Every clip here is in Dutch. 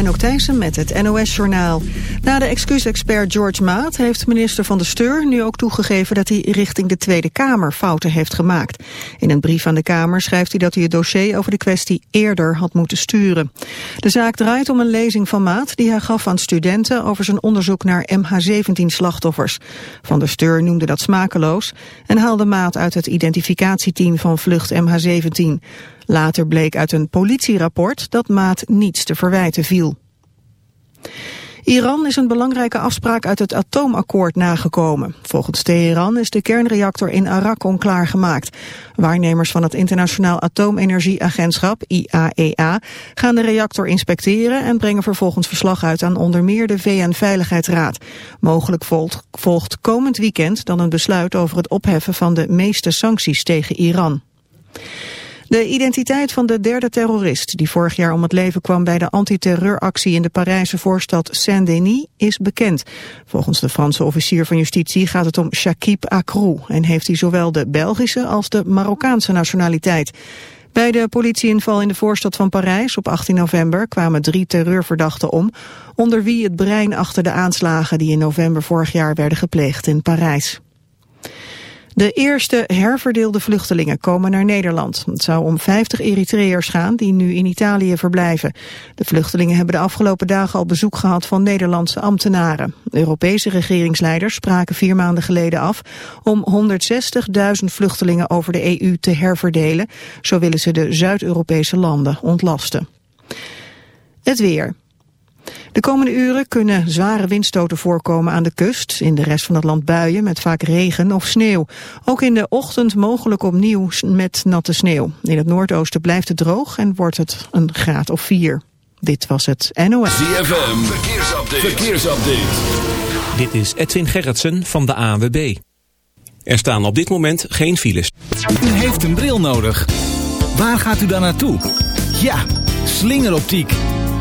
Anouk Thijssen met het NOS-journaal. Na de excuusexpert George Maat heeft minister Van de Steur nu ook toegegeven dat hij richting de Tweede Kamer fouten heeft gemaakt. In een brief aan de Kamer schrijft hij dat hij het dossier over de kwestie eerder had moeten sturen. De zaak draait om een lezing van Maat die hij gaf aan studenten over zijn onderzoek naar MH17-slachtoffers. Van der Steur noemde dat smakeloos en haalde Maat uit het identificatieteam van vlucht MH17. Later bleek uit een politierapport dat Maat niets te verwijten viel. Iran is een belangrijke afspraak uit het atoomakkoord nagekomen. Volgens Teheran is de kernreactor in Arak onklaargemaakt. Waarnemers van het Internationaal Atoomenergieagentschap, IAEA, e gaan de reactor inspecteren en brengen vervolgens verslag uit aan onder meer de VN-veiligheidsraad. Mogelijk volgt, volgt komend weekend dan een besluit over het opheffen van de meeste sancties tegen Iran. De identiteit van de derde terrorist die vorig jaar om het leven kwam bij de antiterreuractie in de Parijse voorstad Saint-Denis is bekend. Volgens de Franse officier van justitie gaat het om Shakib Akrou en heeft hij zowel de Belgische als de Marokkaanse nationaliteit. Bij de politieinval in de voorstad van Parijs op 18 november kwamen drie terreurverdachten om, onder wie het brein achter de aanslagen die in november vorig jaar werden gepleegd in Parijs. De eerste herverdeelde vluchtelingen komen naar Nederland. Het zou om 50 Eritreërs gaan die nu in Italië verblijven. De vluchtelingen hebben de afgelopen dagen al bezoek gehad van Nederlandse ambtenaren. Europese regeringsleiders spraken vier maanden geleden af om 160.000 vluchtelingen over de EU te herverdelen. Zo willen ze de Zuid-Europese landen ontlasten. Het weer. De komende uren kunnen zware windstoten voorkomen aan de kust. In de rest van het land buien met vaak regen of sneeuw. Ook in de ochtend mogelijk opnieuw met natte sneeuw. In het noordoosten blijft het droog en wordt het een graad of 4. Dit was het NOS. ZFM, verkeersupdate. verkeersupdate. Dit is Edwin Gerritsen van de ANWB. Er staan op dit moment geen files. U heeft een bril nodig. Waar gaat u dan naartoe? Ja, slingeroptiek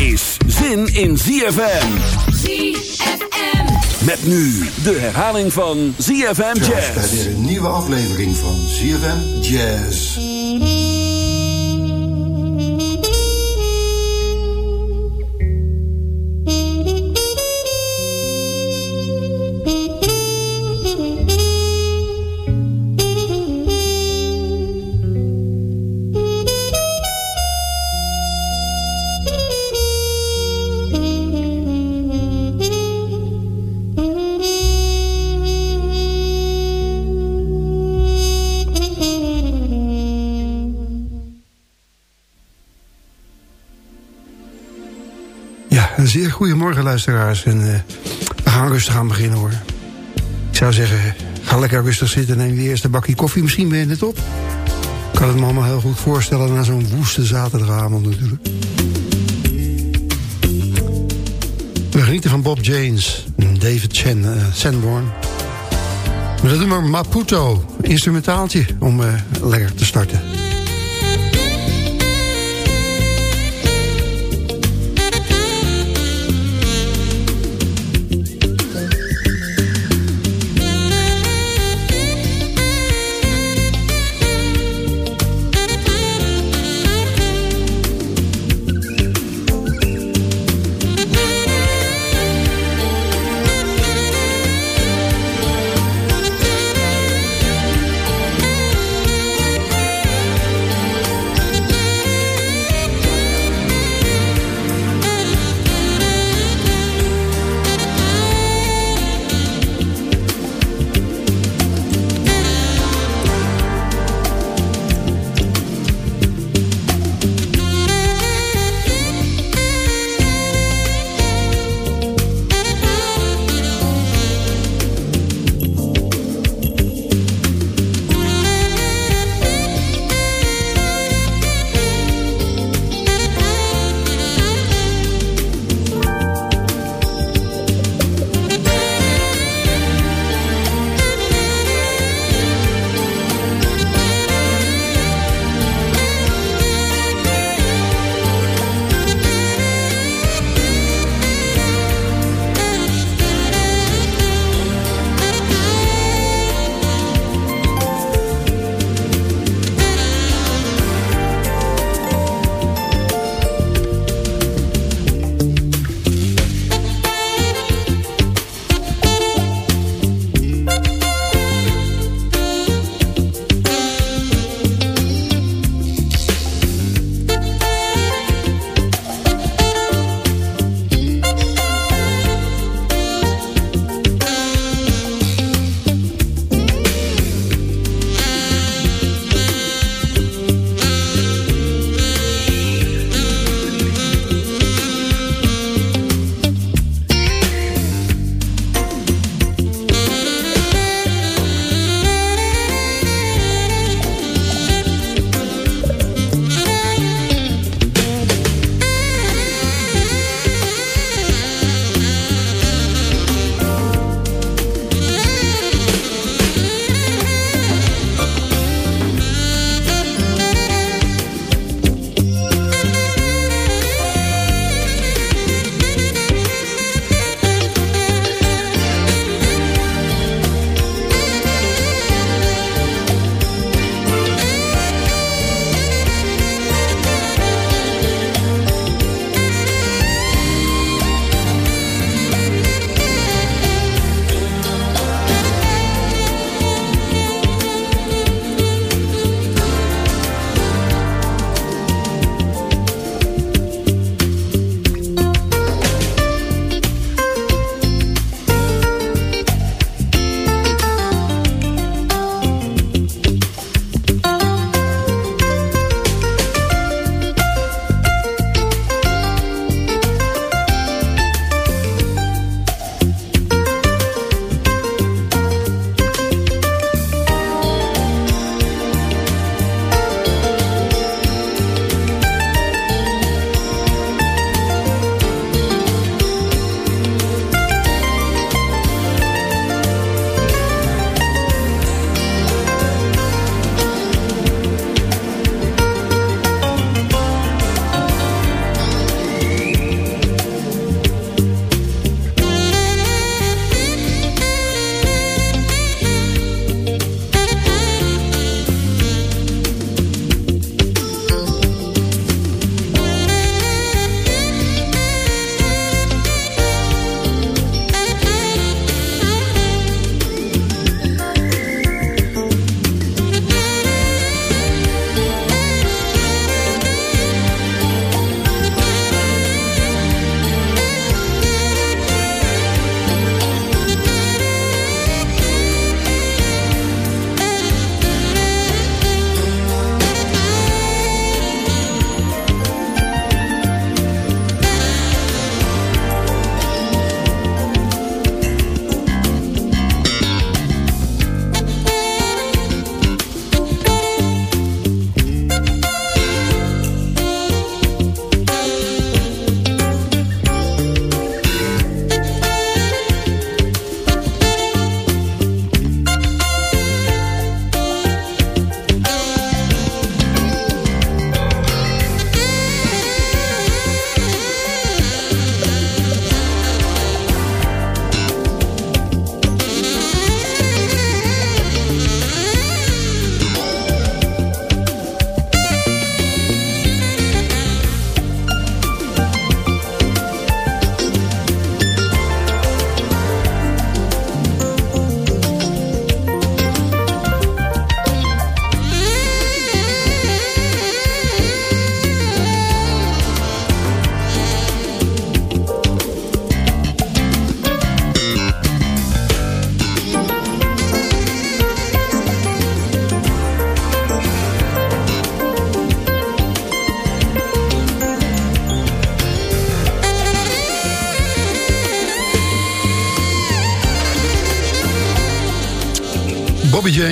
is zin in ZFM. ZFM. Met nu de herhaling van ZFM Jazz. Bij weer een nieuwe aflevering van ZFM Jazz. Goedemorgen luisteraars. En uh, we gaan rustig aan beginnen hoor. Ik zou zeggen, ga lekker rustig zitten. Neem de eerste bakje koffie. Misschien ben je het op. Ik kan het me allemaal heel goed voorstellen na zo'n woeste zaterdagavond natuurlijk. We genieten van Bob James en David Chen, uh, Sanborn. Dat doen we Maputo, instrumentaaltje om uh, lekker te starten.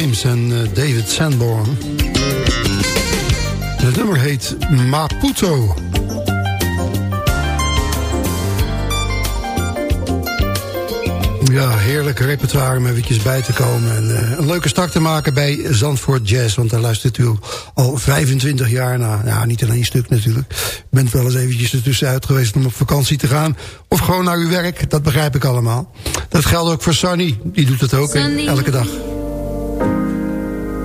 James en uh, David Sanborn. Het nummer heet Maputo. Ja, heerlijk repertoire om eventjes bij te komen. En uh, een leuke start te maken bij Zandvoort Jazz. Want daar luistert u al 25 jaar naar. Ja, niet alleen een stuk natuurlijk. U bent wel eens eventjes ertussenuit geweest om op vakantie te gaan. Of gewoon naar uw werk, dat begrijp ik allemaal. Dat geldt ook voor Sunny. Die doet het ook elke dag.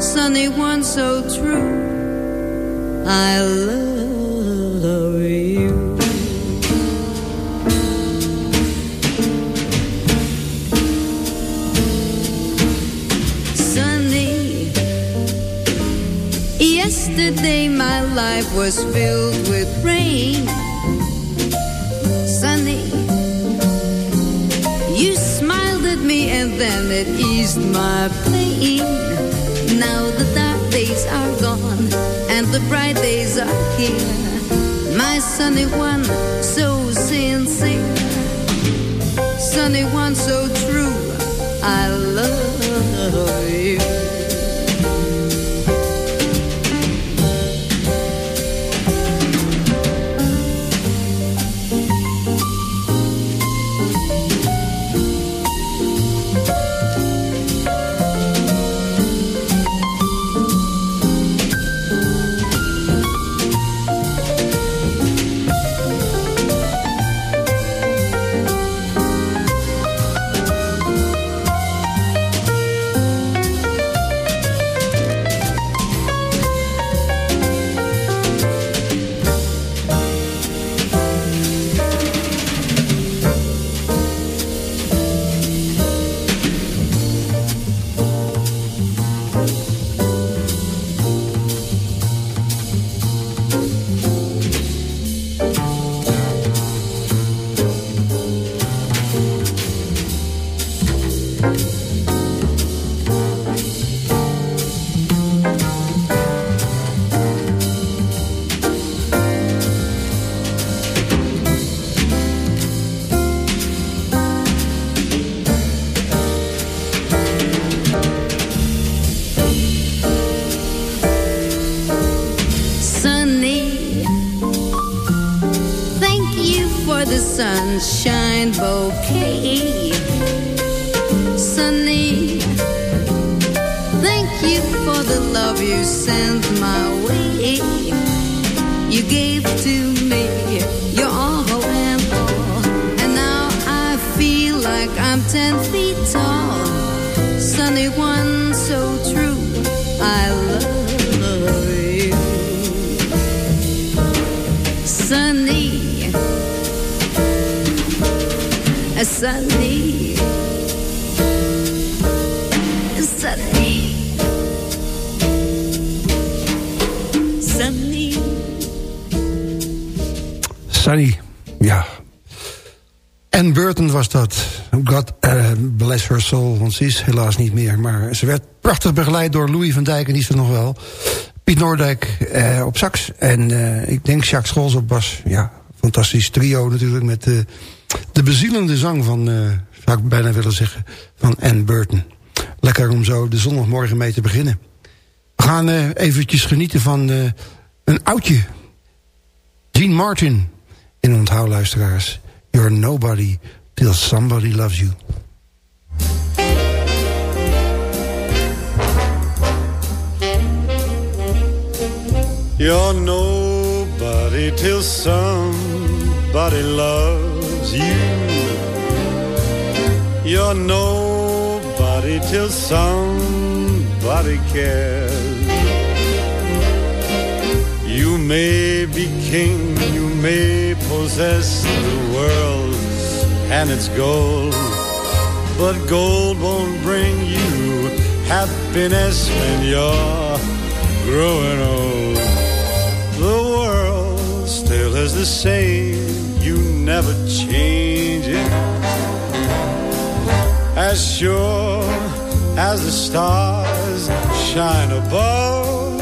Sunny one, so true. I love you. Sunny, yesterday my life was filled with rain. Sunny, you smiled at me and then it eased my pain. Now the dark days are gone and the bright days are here. My sunny one, so sincere. Sunny one, so true. I love you. Soul, want ze is helaas niet meer. Maar ze werd prachtig begeleid door Louis van Dijk, en die is er nog wel. Piet Noordijk eh, op sax en eh, ik denk Jacques Scholz op bas. Ja, fantastisch trio natuurlijk met de bezielende zang van, zou ik bijna willen zeggen, van Anne Burton. Lekker om zo de zondagmorgen mee te beginnen. We gaan eventjes genieten van een oudje. Gene Martin in onthoud luisteraars. You're nobody till somebody loves you. You're nobody till somebody loves you. You're nobody till somebody cares. You may be king, you may possess the world and its gold, but gold won't bring you happiness when you're growing old. The world still is the same, you never change it. As sure as the stars shine above,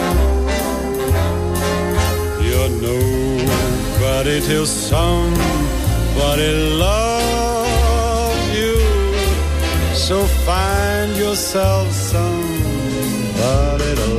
you're nobody till somebody loves you. So find yourself somebody to love.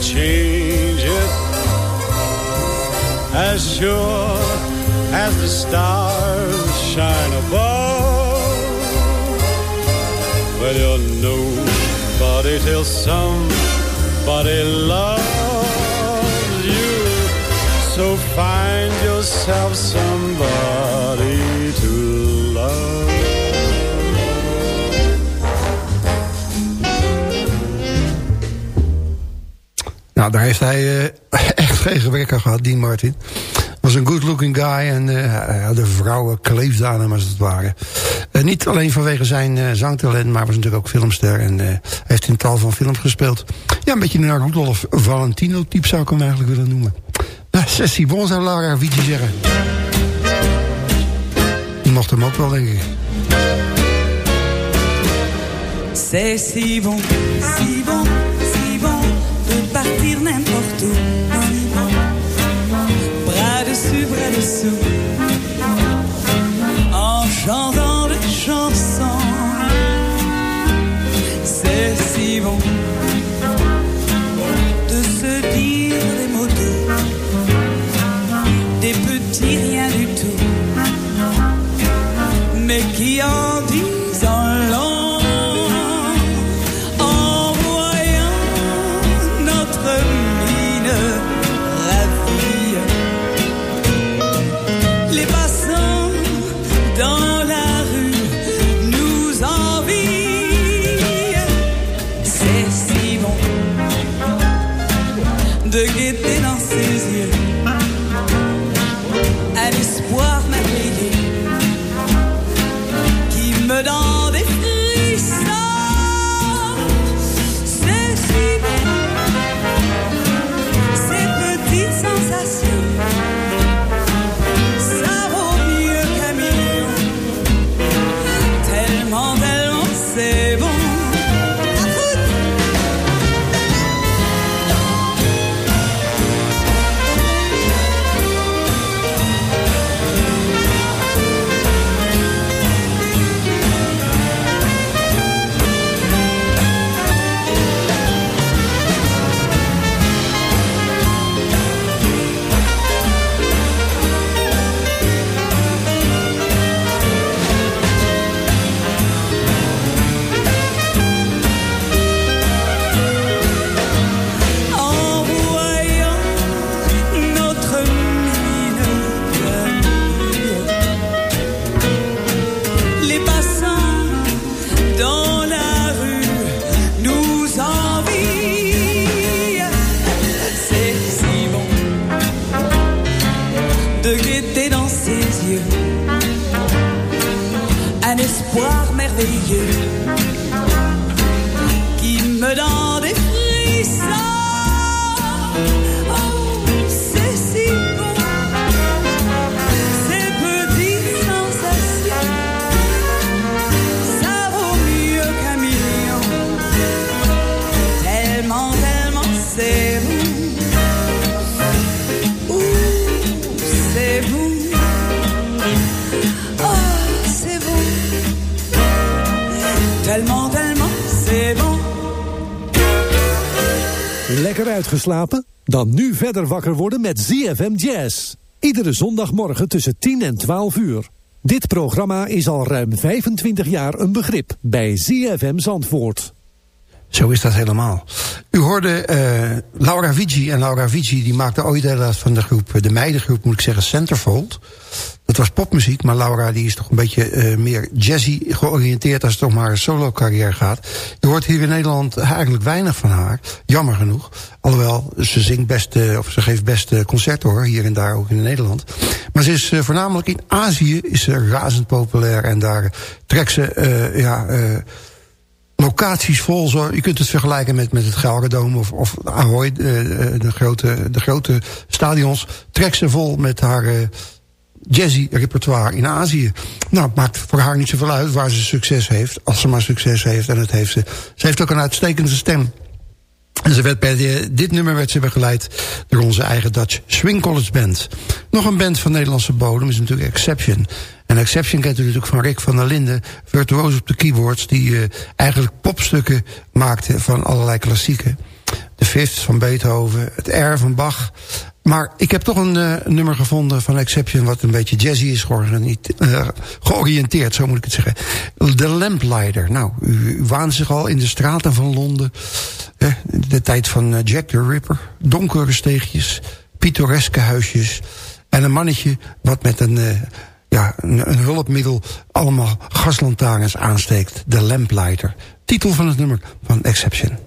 Change it. As sure as the stars shine above. Well, you're nobody till somebody loves you. So find yourself Nou, daar heeft hij eh, echt geen gebrek aan gehad, Dean Martin. Was een good-looking guy en eh, hij had de vrouwen kleefde aan hem als het ware. Eh, niet alleen vanwege zijn eh, zangtalent, maar was natuurlijk ook filmster. En eh, heeft in tal van films gespeeld. Ja, een beetje een Rudolf Valentino-type zou ik hem eigenlijk willen noemen. Nou, Sessie Bon zou Lara Vici zeggen. Die mocht hem ook wel, denk ik. C'est si bon, si bon, partir n'importe où. Bras dessus, bras dessous. En chantant des chansons. C'est si bon uitgeslapen? Dan nu verder wakker worden met ZFM Jazz. Iedere zondagmorgen tussen 10 en 12 uur. Dit programma is al ruim 25 jaar een begrip bij ZFM Zandvoort. Zo is dat helemaal. U hoorde uh, Laura Vici. En Laura Vici die maakte ooit deel uit van de groep, de meidengroep moet ik zeggen, Centerfold. Dat was popmuziek, maar Laura die is toch een beetje uh, meer jazzy georiënteerd als het om haar solo carrière gaat. Je hoort hier in Nederland eigenlijk weinig van haar. Jammer genoeg. Alhoewel, ze zingt best, uh, of ze geeft best concerten hoor, hier en daar ook in Nederland. Maar ze is voornamelijk in Azië is ze razend populair en daar trekt ze, ja locaties vol. Zo, je kunt het vergelijken met, met het Gelredome of, of Ahoy, de, eh, de, grote, de grote stadions. Trekt ze vol met haar jazzy repertoire in Azië. Nou, het maakt voor haar niet zoveel uit waar ze succes heeft. Als ze maar succes heeft, en het heeft ze. Ze heeft ook een uitstekende stem. En ze werd bij dit nummer werd ze begeleid door onze eigen Dutch Swing College Band. Nog een band van Nederlandse bodem is natuurlijk Exception. En Exception kent u natuurlijk van Rick van der Linden, virtuoos op de keyboards... die uh, eigenlijk popstukken maakte van allerlei klassieken. De Fifth van Beethoven, het R van Bach. Maar ik heb toch een uh, nummer gevonden van Exception... wat een beetje jazzy is uh, georiënteerd, zo moet ik het zeggen. The Lamplighter. Nou, u, u waant zich al in de straten van Londen. de tijd van Jack the Ripper. Donkere steegjes, pittoreske huisjes... en een mannetje wat met een ja, een, een hulpmiddel allemaal gaslantaarns aansteekt. De Lamplighter. Titel van het nummer van Exception.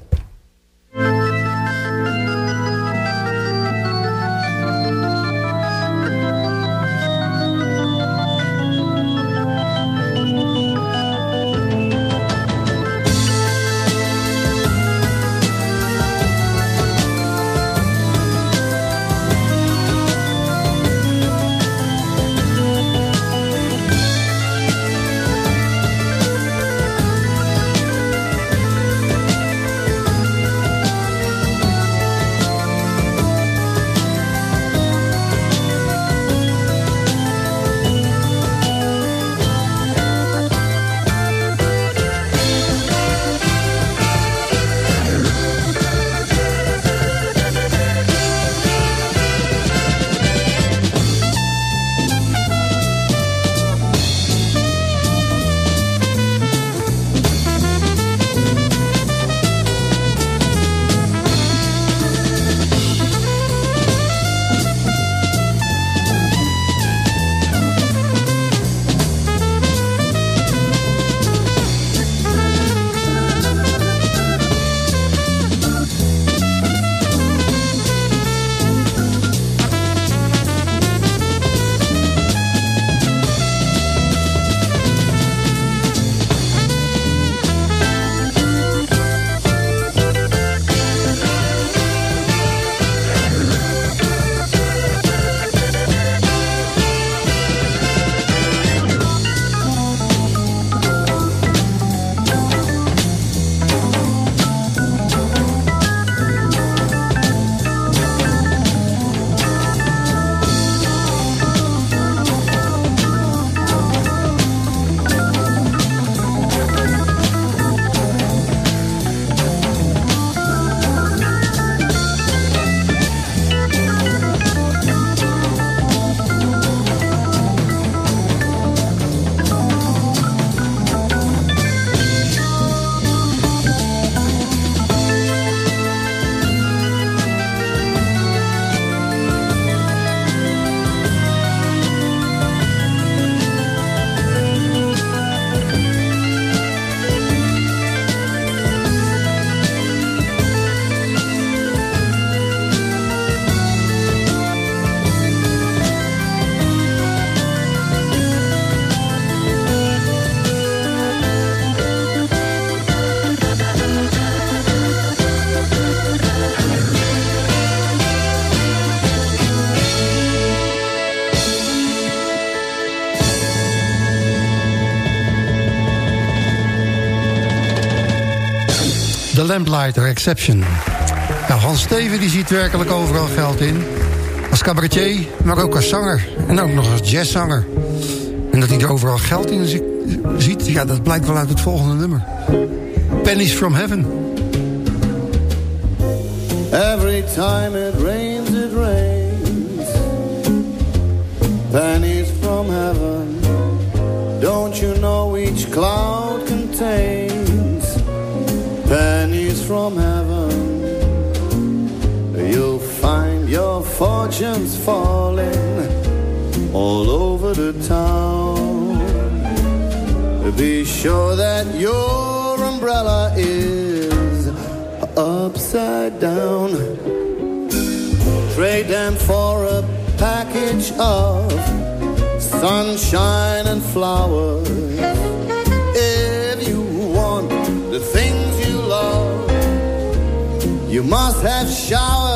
Lamplighter Exception. Nou, Hans Steven die ziet werkelijk overal geld in. Als cabaretier, maar ook als zanger. En ook nog als jazzzanger. En dat hij er overal geld in ziet, ja, dat blijkt wel uit het volgende nummer. Pennies from Heaven. Every time it rains, it rains. Pennies from heaven. cloud contains from heaven, you'll find your fortunes falling all over the town. Be sure that your umbrella is upside down. Trade them for a package of sunshine and flowers. Must have showers.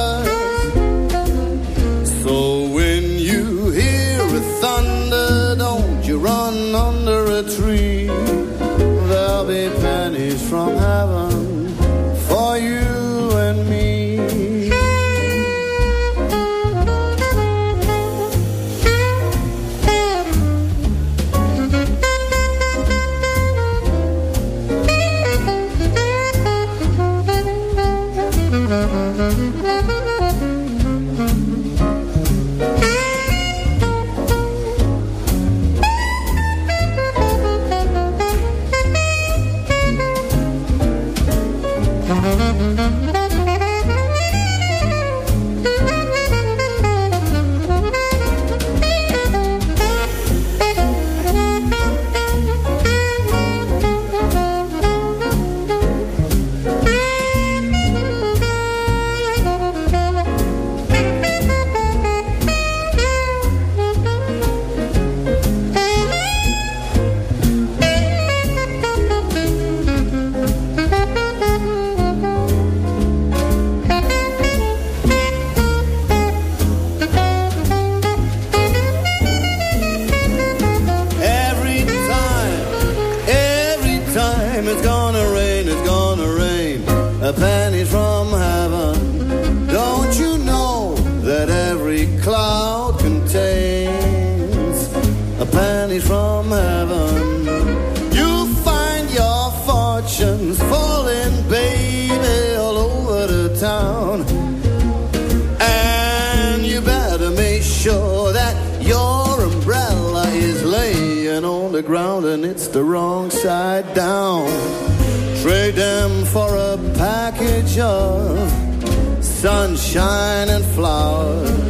A pennies from heaven. Don't you know that every cloud contains a penny from heaven? You'll find your fortunes falling, baby, all over the town. And you better make sure that your umbrella is laying on the ground and it's the wrong side down. Sunshine and flowers.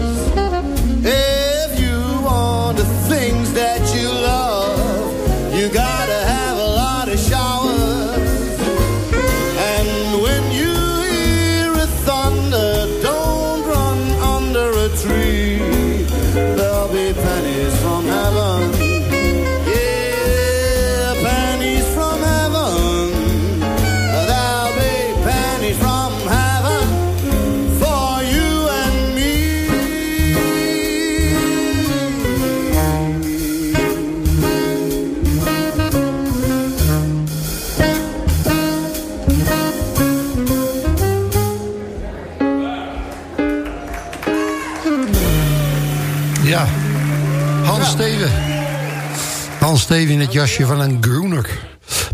Steven in het jasje van een groener.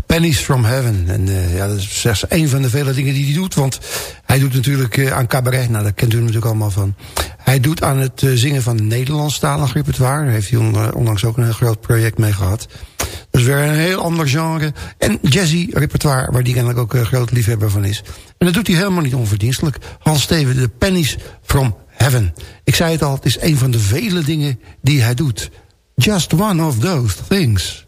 Pennies from Heaven. En eh, ja, dat is slechts een van de vele dingen die hij doet. Want hij doet natuurlijk eh, aan cabaret. Nou, daar kent u natuurlijk allemaal van. Hij doet aan het eh, zingen van Nederlandstalig repertoire. Daar heeft hij on- onlangs ook een heel groot project mee gehad. Dus weer een heel ander genre. En jazzy repertoire, waar die kennelijk ook een groot liefhebber van is. En dat doet hij helemaal niet onverdienstelijk. Hans Steven, de Pennies from Heaven. Ik zei het al, het is een van de vele dingen die hij doet. Just one of those things.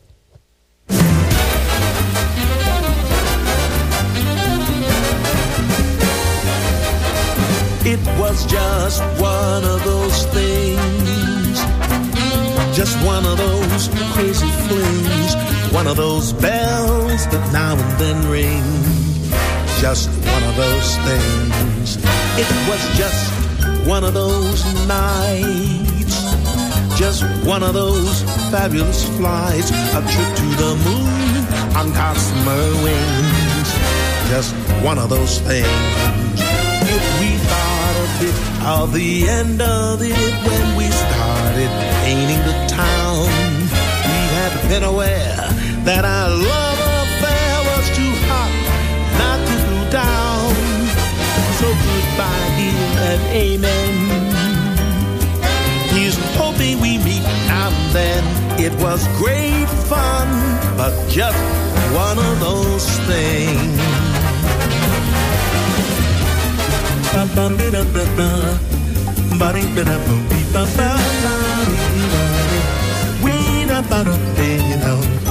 It was just one of those things. Just one of those crazy flings. One of those bells that now and then ring. Just one of those things. It was just one of those nights. Just one of those fabulous flights. A trip to the moon on gossamer wings. Just one of those things. If we thought a bit of the end of it when we started painting the town, we had been aware that our love It was great fun, but but just one of those things. Ba-ba-ba-da-ba-ba, ba-dee-ba-da-ba-dee-ba-ba, wee-da-ba-da-dee-da, ba-dee,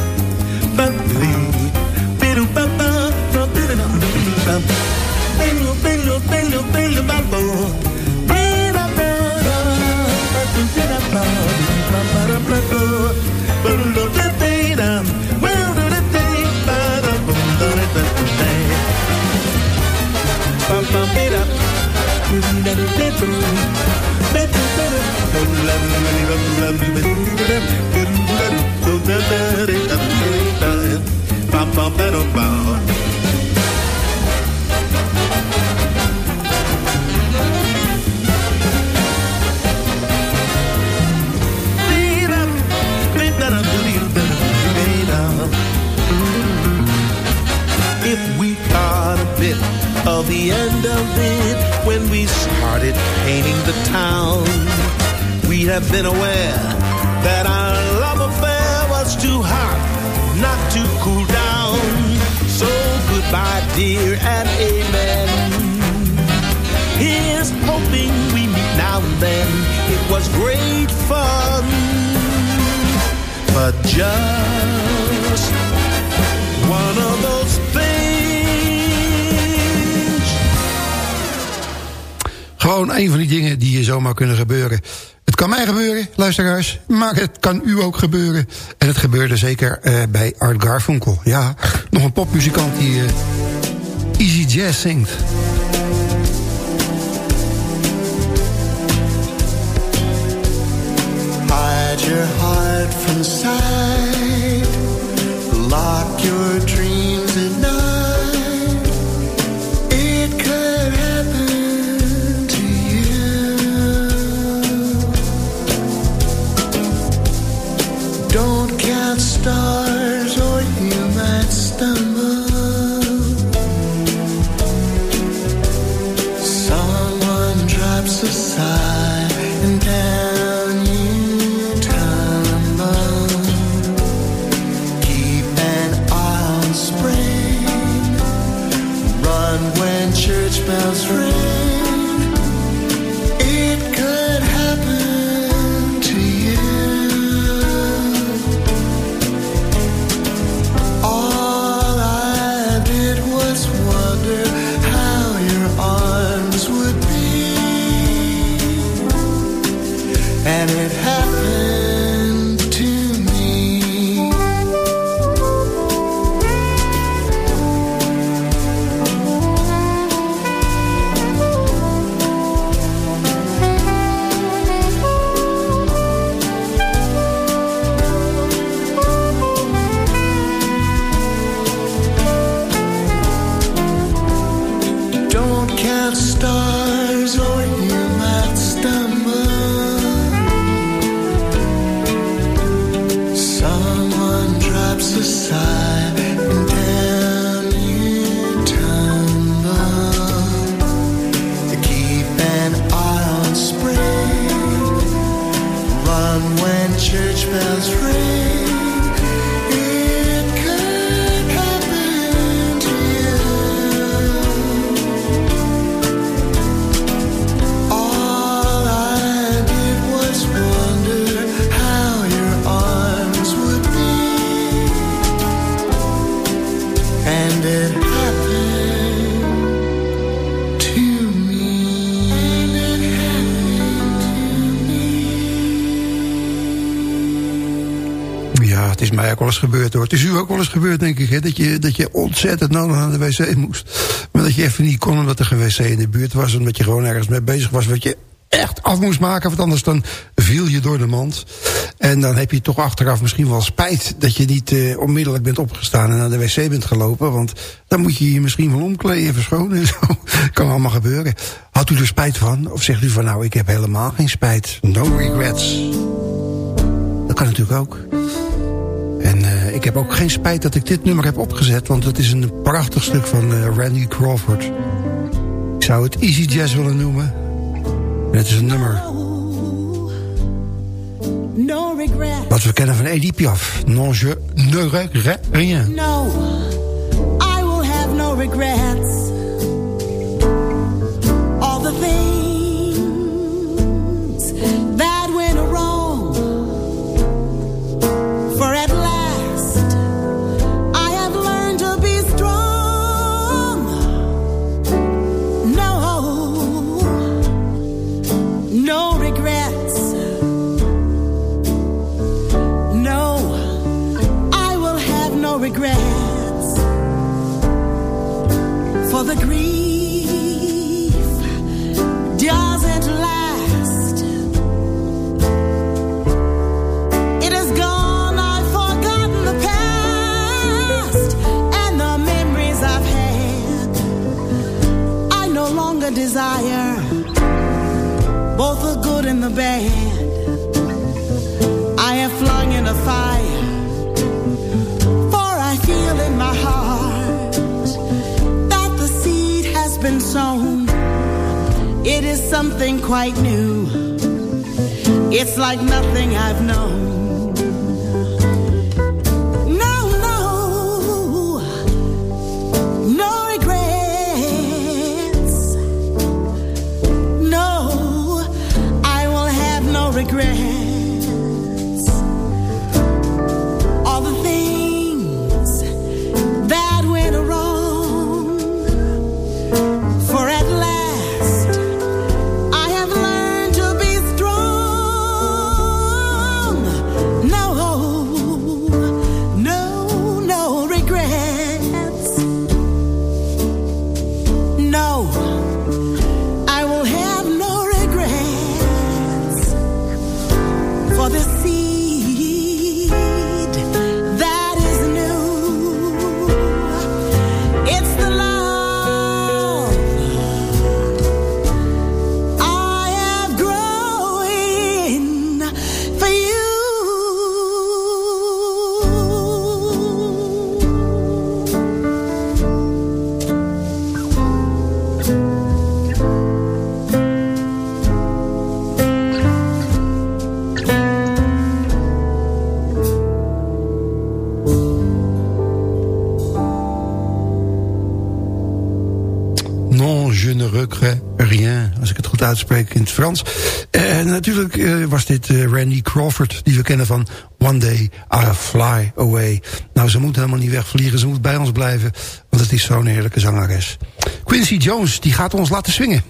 of the end of it when we started painting the town. Have been aware that our love affair was too hot not to cool down. So goodbye, dear, and amen. Here's hoping we meet now and then. It was great fun, but just one of those things. Gewoon een van die dingen die je zomaar kunnen gebeuren. Het kan mij gebeuren, luisteraars, maar het kan u ook gebeuren. En het gebeurde zeker uh, bij Art Garfunkel. Ja, nog een popmuzikant die uh, easy jazz zingt. Hide your heart from sight. Lock your when church bells ring. Ook wel eens gebeurd denk ik. Hè? Dat, je, dat je ontzettend nodig aan de wc moest. Maar dat je even niet kon omdat er geen wc in de buurt was. Omdat je gewoon ergens mee bezig was. Wat je echt af moest maken. Want anders dan viel je door de mand. En dan heb je toch achteraf misschien wel spijt... dat je niet eh, onmiddellijk bent opgestaan en naar de wc bent gelopen. Want dan moet je je misschien wel omkleden en verschonen. En zo. kan allemaal gebeuren. Had u er spijt van? Of zegt u van nou, ik heb helemaal geen spijt. No regrets. Dat kan natuurlijk ook. Ik heb ook geen spijt dat ik dit nummer heb opgezet... want het is een prachtig stuk van uh, Randy Crawford. Ik zou het Easy Jazz willen noemen. En het is een nummer no regret. Wat we kennen van Edith Piaf. Non je ne regrette rien. No, I will have no regrets. All the things desire both the good and the bad. I have flung in a fire, for I feel in my heart that the seed has been sown. It is something quite new. It's like nothing I've known. No Crawford. Die we kennen van One Day I'll Fly Away. Nou, ze moet helemaal niet wegvliegen. Ze moet bij ons blijven. Want het is zo'n heerlijke zangeres. Quincy Jones, die gaat ons laten swingen.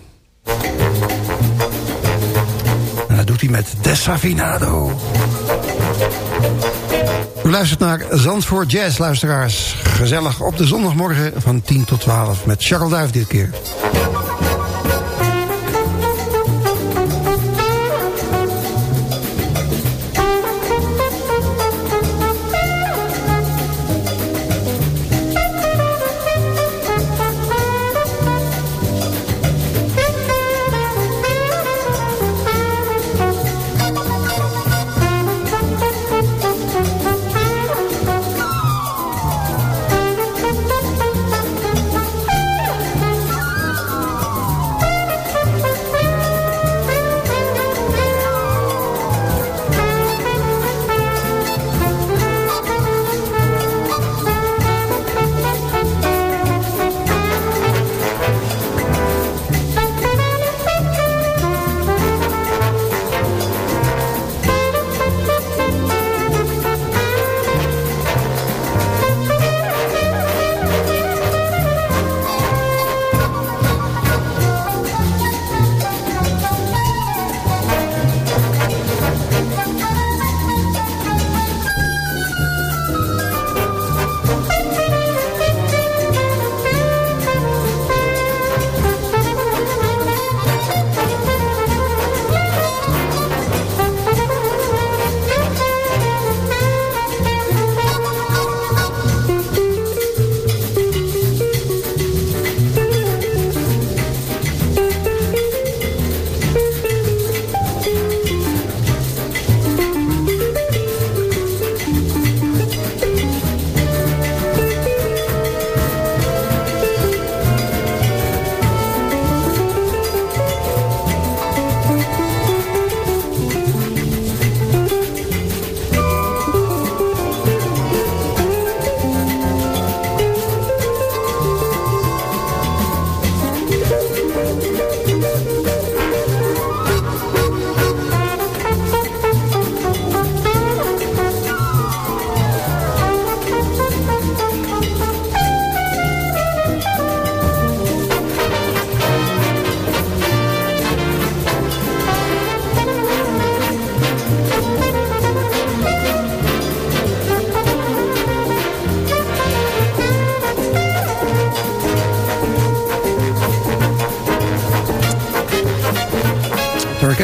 En dat doet hij met Desafinado. U luistert naar Zandvoort Jazz, luisteraars. Gezellig op de zondagmorgen van 10 tot 12 met Charles Duif dit keer.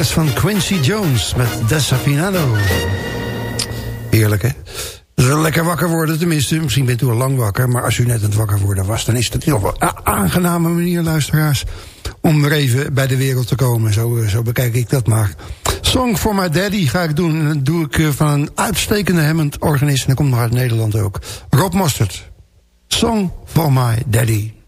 Van Quincy Jones met Desafinado. Heerlijk, hè? Lekker wakker worden, tenminste. Misschien bent u al lang wakker, maar als u net aan het wakker worden was... dan is het heel wel een aangename manier, luisteraars... om er even bij de wereld te komen. Zo, eh, zo bekijk ik dat maar. Song for My Daddy ga ik doen. En dat doe ik eh, van een uitstekende Hammond-organist. En dat komt nog uit Nederland ook. Rob Mostert. Song for My Daddy.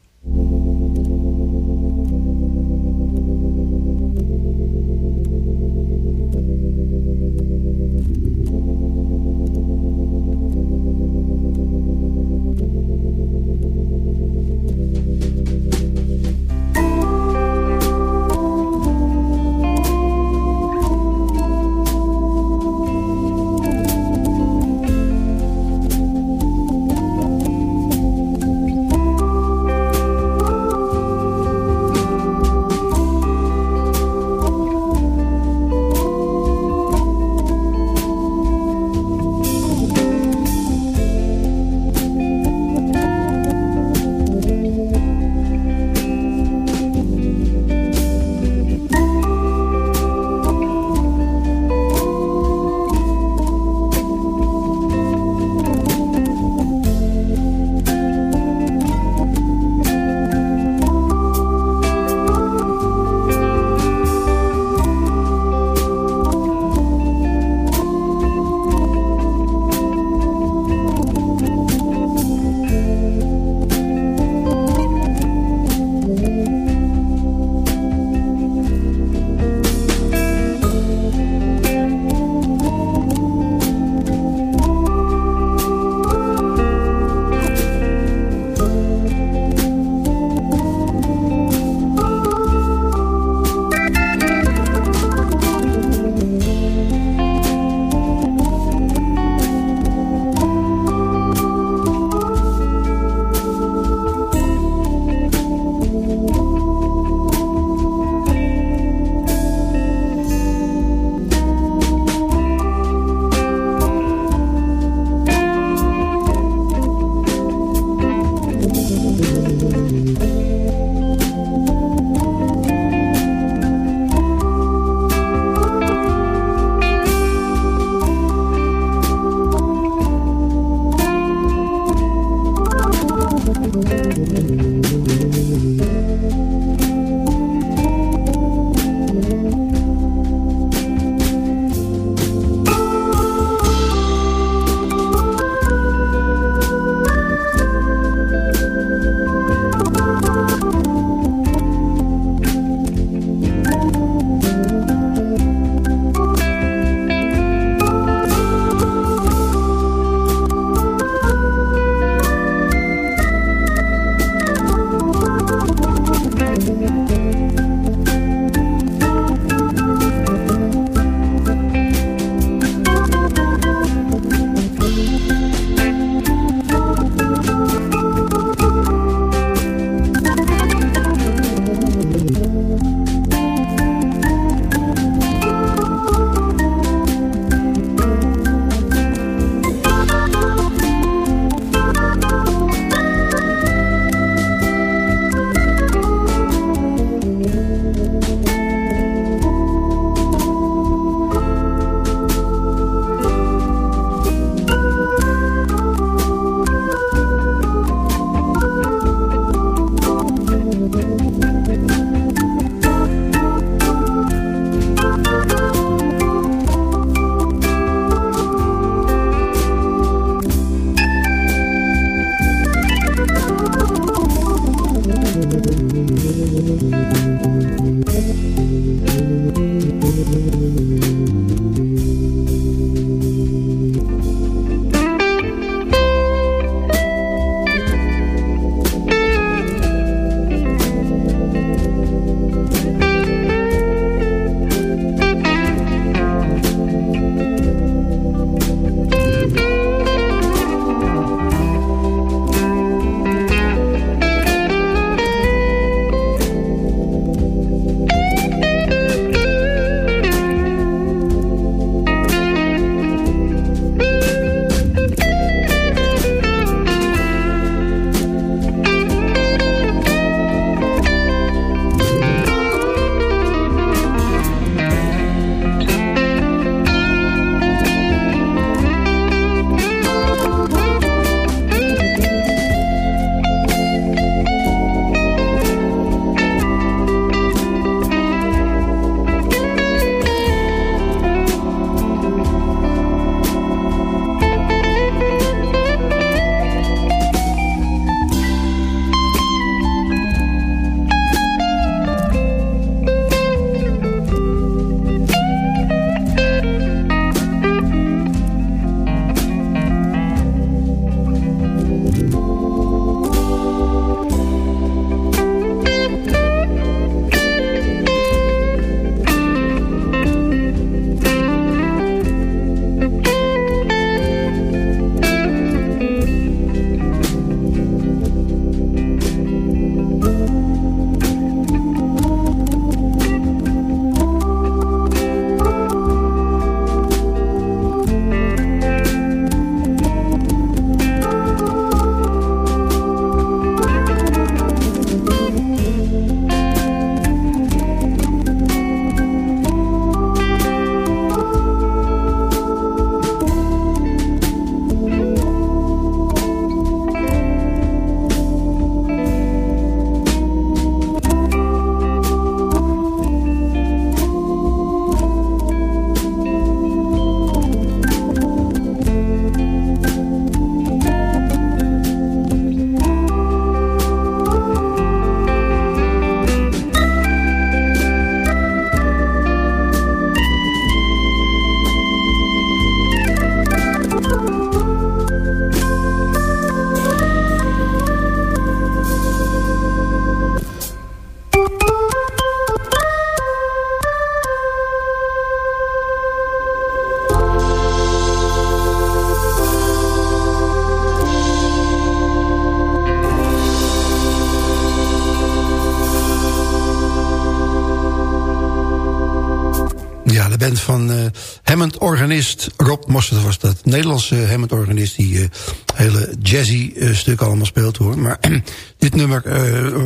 Rob Mostert was dat. Nederlandse Hammond-organist die uh, hele jazzy uh, stukken allemaal speelt hoor. Maar dit nummer,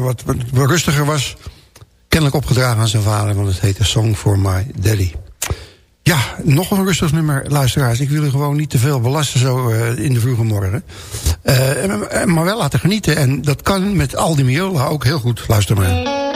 wat, wat, wat, rustiger was, kennelijk opgedragen aan zijn vader... want het heette Song for My Daddy. Ja, nog een rustig nummer, luisteraars. Ik wil u gewoon niet te veel belasten zo in de vroege morgen. maar wel laten genieten. En dat kan met Aldi Miola ook heel goed. Luister maar.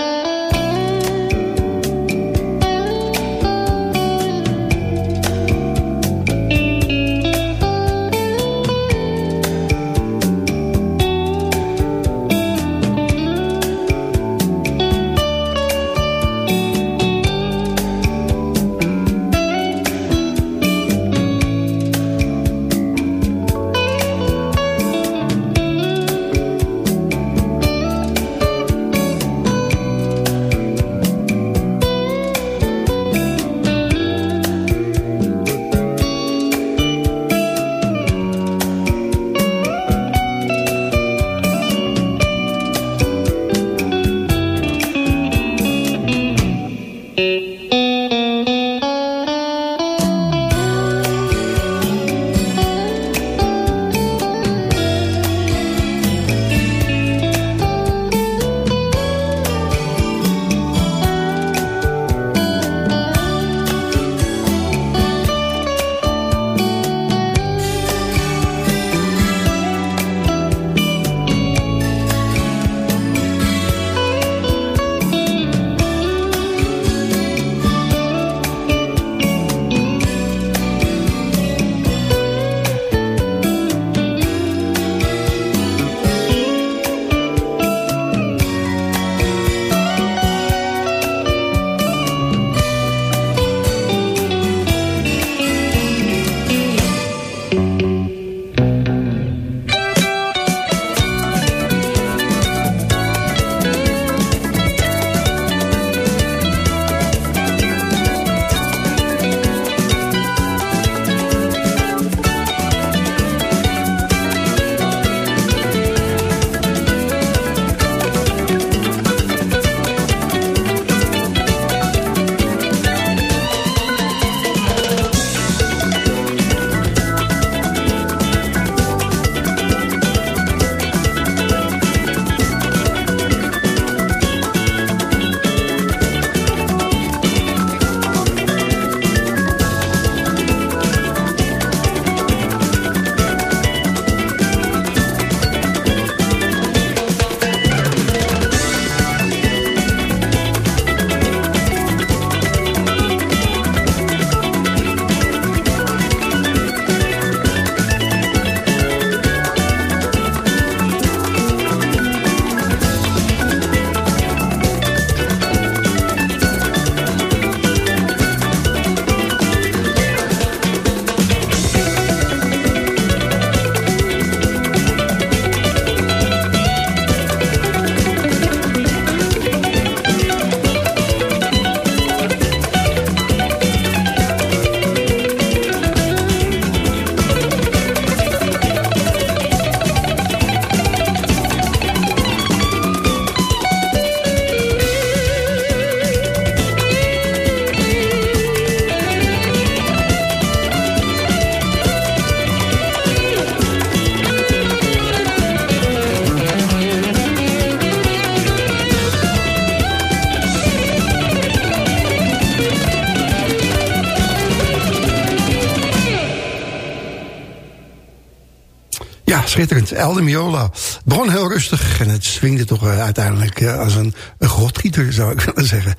Schitterend. Elde Miola. begon heel rustig en het swingde toch uh, uiteindelijk uh, als een, een godgieter, zou ik willen zeggen.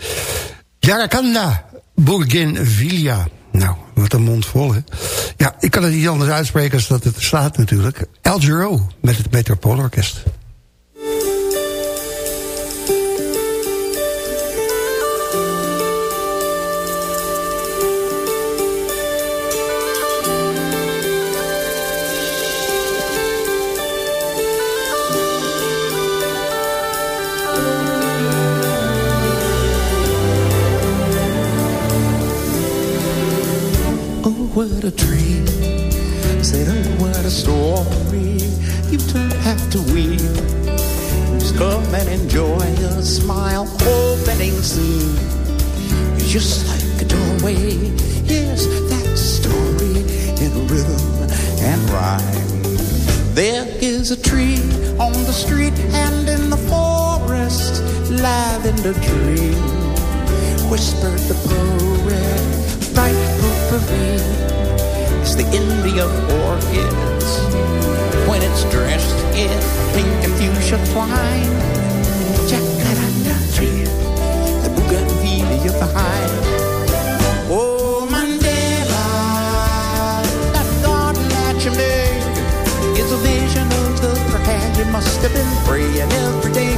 Yaracanda, Bougainvillea. Nou, wat een mond vol, hè. Ja, ik kan het niet anders uitspreken als dat het staat natuurlijk. El Giro met het Metropoolorkest. what a dream. Said, oh, what a story. You don't have to weep. Just come and enjoy a smile opening soon. Just like a doorway. Yes, that story in rhythm and rhyme. There is a tree on the street and in the forest. Live in the dream. Whispered the poet. Bright potpourri it's the India of orchids when it's dressed in pink and fuchsia twine. Jacaranda tree, the bougainvillea vine. Oh, Mandela, that garden that you made is a vision of the prayer you must have been praying every day.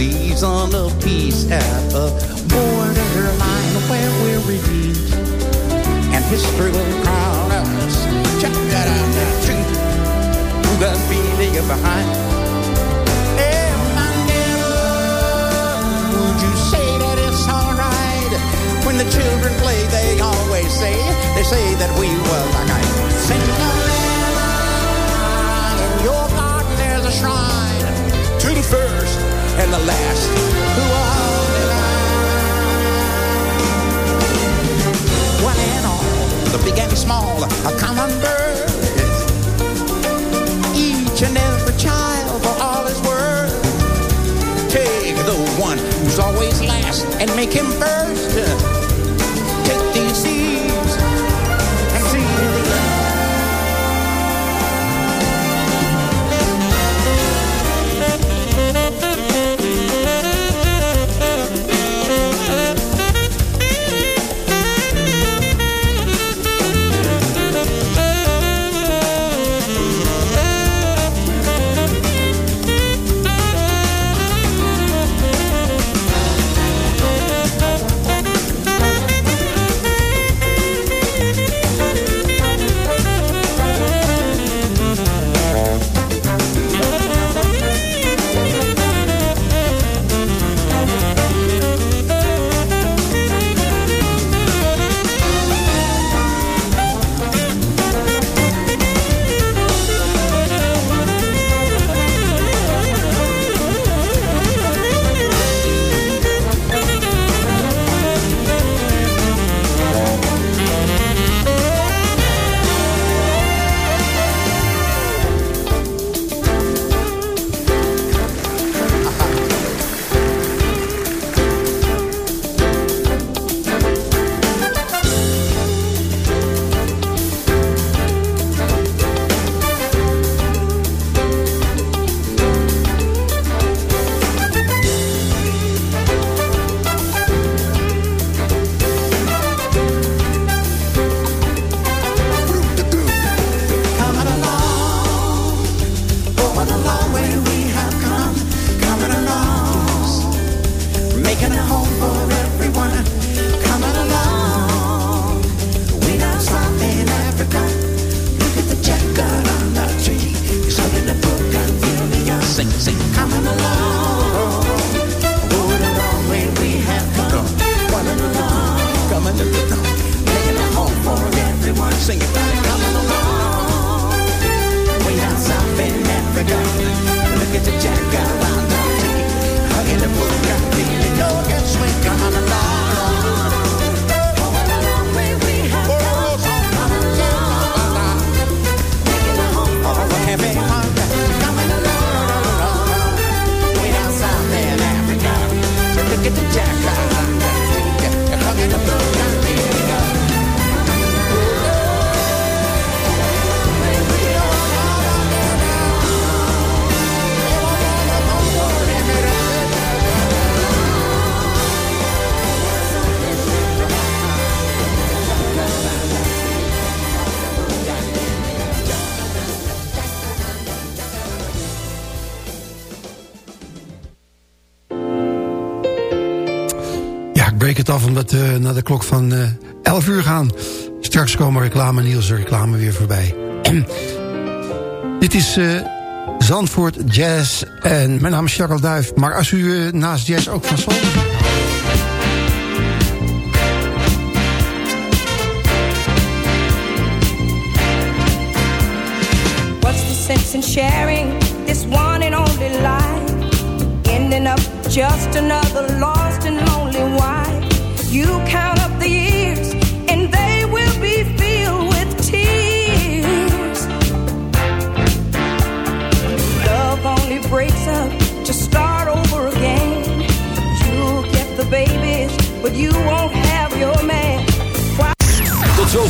Season of peace at the borderline where we're redeemed And history will crown us. Check that out now, tree Who got feeling behind? Hey, Mandela Would you say that it's alright? When the children play they always say They say that we were like I Sing in your garden there's a shrine to the first and the last who are divine. One and all, the big and small, a common bird. Each and every child for all his worth. Take the one who's always last and make him first. Omdat we naar de klok van eh 11 uur gaan. Straks komen reclame Niels reclame weer voorbij. Dit is eh Zandvoort Jazz. En mijn naam is Charles Duif. Maar als u eh, naast jazz ook van soul in sharing this one and only life? Ending up just another lost